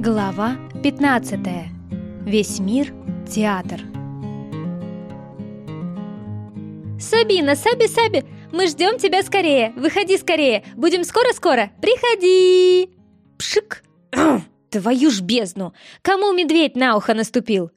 Глава 15. Весь мир – театр. «Сабина, Саби, Саби, мы ждем тебя скорее! Выходи скорее! Будем скоро-скоро! Приходи!» Пшик! Твою ж бездну! Кому медведь на ухо наступил?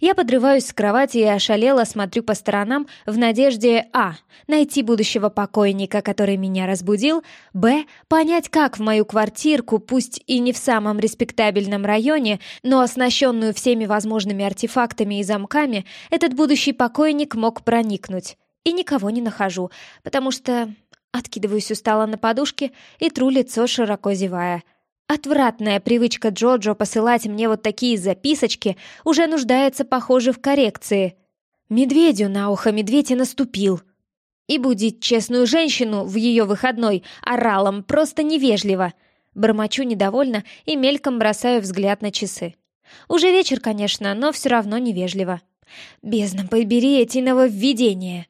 Я подрываюсь с кровати и ошалело смотрю по сторонам в надежде а. найти будущего покойника, который меня разбудил, б. понять, как в мою квартирку, пусть и не в самом респектабельном районе, но оснащенную всеми возможными артефактами и замками, этот будущий покойник мог проникнуть. И никого не нахожу, потому что... Откидываюсь устало на подушке и тру лицо, широко зевая — Отвратная привычка Джоджо посылать мне вот такие записочки уже нуждается, похоже, в коррекции. Медведю на ухо медведь и наступил. И будить честную женщину в ее выходной оралом просто невежливо. Бормочу недовольно и мельком бросаю взгляд на часы. Уже вечер, конечно, но все равно невежливо. Бездна, побери эти нововведения.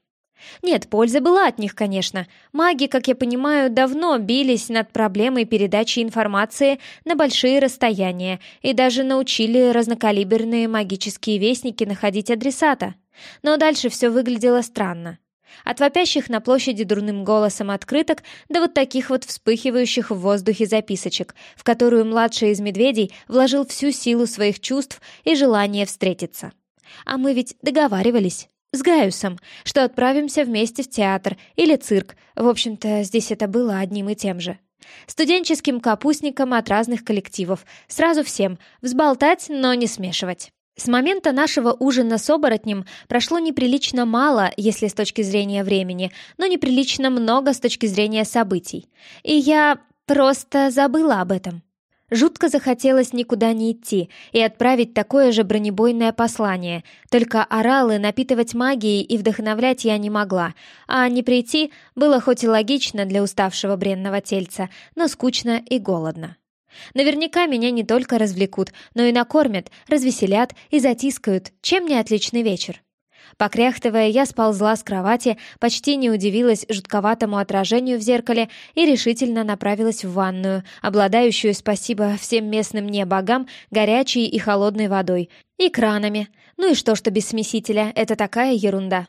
Нет, польза была от них, конечно. Маги, как я понимаю, давно бились над проблемой передачи информации на большие расстояния и даже научили разнокалиберные магические вестники находить адресата. Но дальше все выглядело странно. От вопящих на площади дурным голосом открыток до вот таких вот вспыхивающих в воздухе записочек, в которую младший из медведей вложил всю силу своих чувств и желание встретиться. А мы ведь договаривались. С Гаюсом, что отправимся вместе в театр или цирк. В общем-то, здесь это было одним и тем же. Студенческим капустникам от разных коллективов. Сразу всем. Взболтать, но не смешивать. С момента нашего ужина с оборотнем прошло неприлично мало, если с точки зрения времени, но неприлично много с точки зрения событий. И я просто забыла об этом. Жутко захотелось никуда не идти и отправить такое же бронебойное послание, только оралы напитывать магией и вдохновлять я не могла, а не прийти было хоть и логично для уставшего бренного тельца, но скучно и голодно. Наверняка меня не только развлекут, но и накормят, развеселят и затискают, чем не отличный вечер. Покряхтывая, я сползла с кровати, почти не удивилась жутковатому отражению в зеркале и решительно направилась в ванную, обладающую, спасибо всем местным не богам, горячей и холодной водой. И кранами. Ну и что, что без смесителя, это такая ерунда.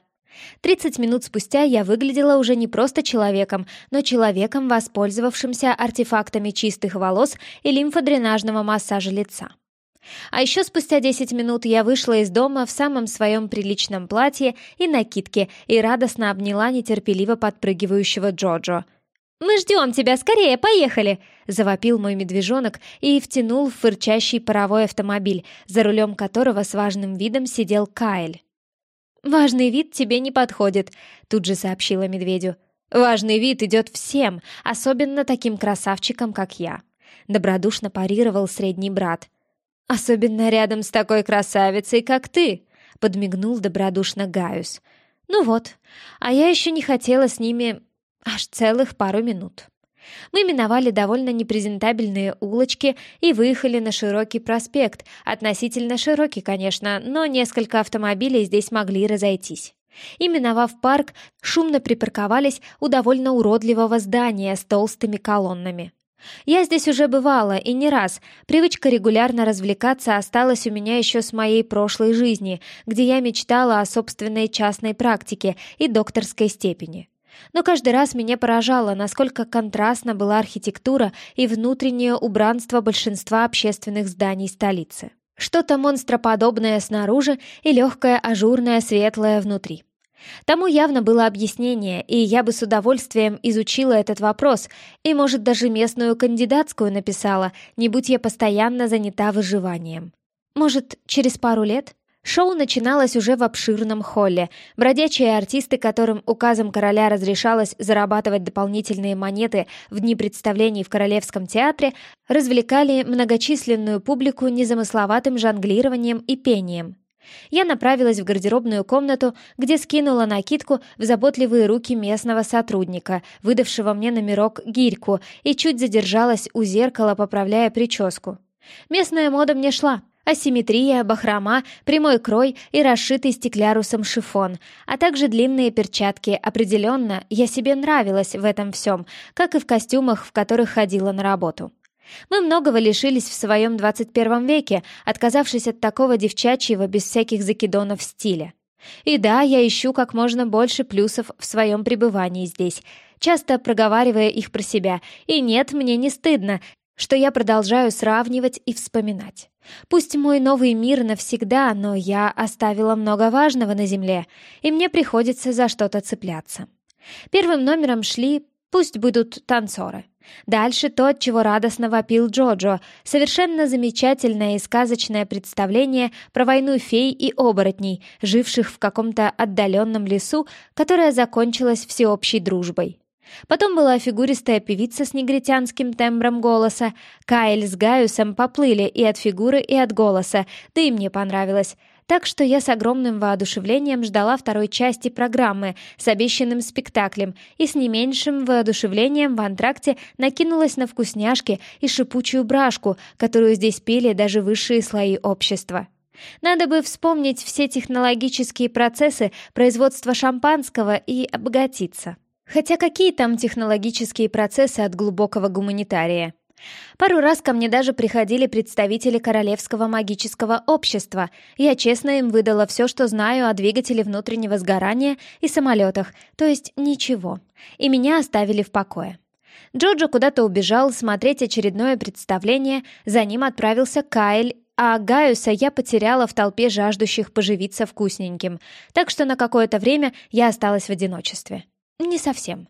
Тридцать минут спустя я выглядела уже не просто человеком, но человеком, воспользовавшимся артефактами чистых волос и лимфодренажного массажа лица. А еще спустя 10 минут я вышла из дома в самом своем приличном платье и накидке и радостно обняла нетерпеливо подпрыгивающего Джоджо. «Мы ждем тебя! Скорее, поехали!» — завопил мой медвежонок и втянул в фырчащий паровой автомобиль, за рулем которого с важным видом сидел Кайль. «Важный вид тебе не подходит», — тут же сообщила медведю. «Важный вид идет всем, особенно таким красавчикам, как я», — добродушно парировал средний брат. «Особенно рядом с такой красавицей, как ты», — подмигнул добродушно Гаюс. «Ну вот, а я еще не хотела с ними аж целых пару минут». Мы миновали довольно непрезентабельные улочки и выехали на широкий проспект. Относительно широкий, конечно, но несколько автомобилей здесь могли разойтись. И, миновав парк, шумно припарковались у довольно уродливого здания с толстыми колоннами. Я здесь уже бывала, и не раз. Привычка регулярно развлекаться осталась у меня еще с моей прошлой жизни, где я мечтала о собственной частной практике и докторской степени. Но каждый раз меня поражало, насколько контрастна была архитектура и внутреннее убранство большинства общественных зданий столицы. Что-то монстроподобное снаружи и легкое ажурное светлое внутри. Тому явно было объяснение, и я бы с удовольствием изучила этот вопрос, и, может, даже местную кандидатскую написала, не будь я постоянно занята выживанием. Может, через пару лет? Шоу начиналось уже в обширном холле. Бродячие артисты, которым указом короля разрешалось зарабатывать дополнительные монеты в дни представлений в Королевском театре, развлекали многочисленную публику незамысловатым жонглированием и пением. Я направилась в гардеробную комнату, где скинула накидку в заботливые руки местного сотрудника, выдавшего мне номерок гирьку, и чуть задержалась у зеркала, поправляя прическу. Местная мода мне шла. Асимметрия, бахрома, прямой крой и расшитый стеклярусом шифон, а также длинные перчатки. Определенно, я себе нравилась в этом всем, как и в костюмах, в которых ходила на работу. Мы многого лишились в своем 21 веке, отказавшись от такого девчачьего без всяких закидонов стиля. И да, я ищу как можно больше плюсов в своем пребывании здесь, часто проговаривая их про себя, и нет, мне не стыдно, что я продолжаю сравнивать и вспоминать. Пусть мой новый мир навсегда, но я оставила много важного на земле, и мне приходится за что-то цепляться. Первым номером шли «Пусть будут танцоры». Дальше то, от чего радостно вопил Джоджо, совершенно замечательное и сказочное представление про войну фей и оборотней, живших в каком-то отдаленном лесу, которая закончилась всеобщей дружбой. Потом была фигуристая певица с негритянским тембром голоса. Кайл с Гаюсом поплыли и от фигуры, и от голоса, да и мне понравилось. Так что я с огромным воодушевлением ждала второй части программы с обещанным спектаклем и с не меньшим воодушевлением в антракте накинулась на вкусняшки и шипучую брашку, которую здесь пели даже высшие слои общества. Надо бы вспомнить все технологические процессы производства шампанского и обогатиться. Хотя какие там технологические процессы от глубокого гуманитария? Пару раз ко мне даже приходили представители Королевского магического общества. Я честно им выдала все, что знаю о двигателе внутреннего сгорания и самолетах, то есть ничего. И меня оставили в покое. Джоджо куда-то убежал смотреть очередное представление, за ним отправился Кайл, а Гаюса я потеряла в толпе жаждущих поживиться вкусненьким, так что на какое-то время я осталась в одиночестве. Не совсем.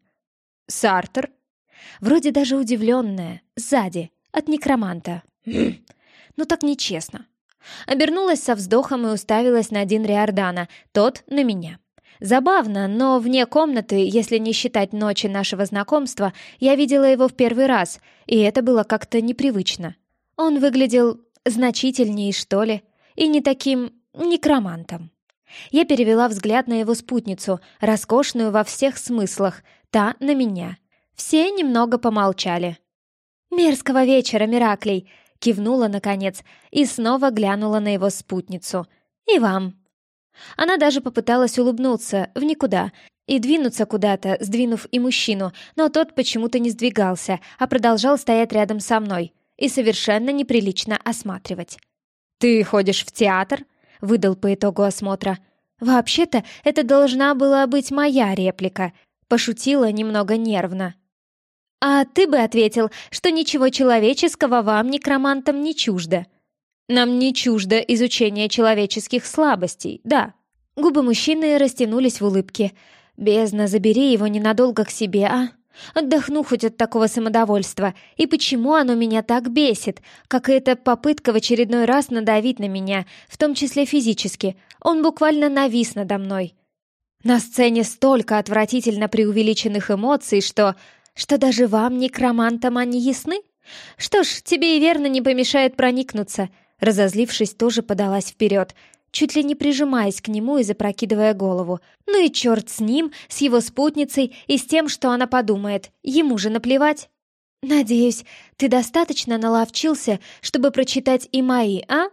Сартер? Вроде даже удивленная, сзади, от некроманта. ну так нечестно. Обернулась со вздохом и уставилась на Дин Риордана, тот на меня. Забавно, но вне комнаты, если не считать ночи нашего знакомства, я видела его в первый раз, и это было как-то непривычно. Он выглядел значительнее, что ли, и не таким некромантом. Я перевела взгляд на его спутницу, роскошную во всех смыслах, та на меня. Все немного помолчали. «Мерзкого вечера, Мираклей!» — кивнула, наконец, и снова глянула на его спутницу. «И вам!» Она даже попыталась улыбнуться, в никуда, и двинуться куда-то, сдвинув и мужчину, но тот почему-то не сдвигался, а продолжал стоять рядом со мной и совершенно неприлично осматривать. «Ты ходишь в театр?» — выдал по итогу осмотра. «Вообще-то, это должна была быть моя реплика», — пошутила немного нервно. «А ты бы ответил, что ничего человеческого вам, некромантам, не чуждо». «Нам не чуждо изучение человеческих слабостей, да». Губы мужчины растянулись в улыбке. «Бездна, забери его ненадолго к себе, а?» Отдохну хоть от такого самодовольства. И почему оно меня так бесит? Как эта попытка в очередной раз надавить на меня, в том числе физически. Он буквально навис надо мной. На сцене столько отвратительно преувеличенных эмоций, что... Что даже вам, некромантам, они ясны? Что ж, тебе и верно не помешает проникнуться. Разозлившись, тоже подалась вперед чуть ли не прижимаясь к нему и запрокидывая голову. Ну и черт с ним, с его спутницей и с тем, что она подумает. Ему же наплевать. «Надеюсь, ты достаточно наловчился, чтобы прочитать и мои, а?»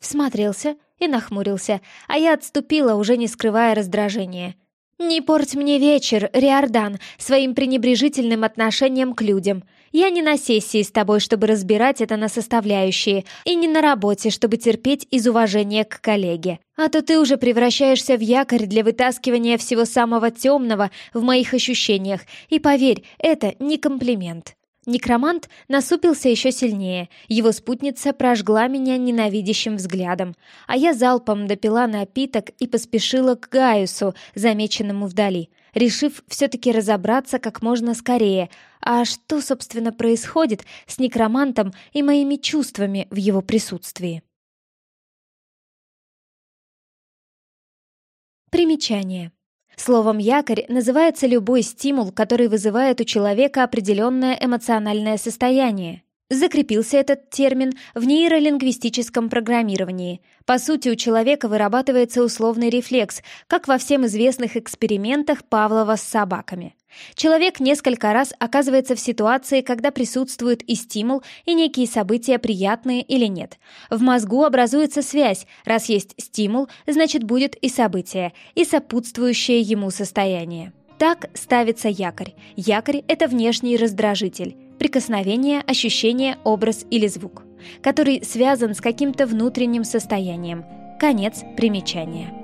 Всмотрелся и нахмурился, а я отступила, уже не скрывая раздражения. «Не порть мне вечер, Риордан, своим пренебрежительным отношением к людям. Я не на сессии с тобой, чтобы разбирать это на составляющие, и не на работе, чтобы терпеть из уважения к коллеге. А то ты уже превращаешься в якорь для вытаскивания всего самого темного в моих ощущениях, и поверь, это не комплимент». Некромант насупился еще сильнее, его спутница прожгла меня ненавидящим взглядом, а я залпом допила напиток и поспешила к Гаюсу, замеченному вдали — решив все-таки разобраться как можно скорее, а что, собственно, происходит с некромантом и моими чувствами в его присутствии. Примечание. Словом «якорь» называется любой стимул, который вызывает у человека определенное эмоциональное состояние. Закрепился этот термин в нейролингвистическом программировании. По сути, у человека вырабатывается условный рефлекс, как во всем известных экспериментах Павлова с собаками. Человек несколько раз оказывается в ситуации, когда присутствует и стимул, и некие события приятные или нет. В мозгу образуется связь, раз есть стимул, значит будет и событие, и сопутствующее ему состояние. Так ставится якорь. Якорь — это внешний раздражитель. прикосновение, ощущение, образ или звук, который связан с каким-то внутренним состоянием. Конец примечания.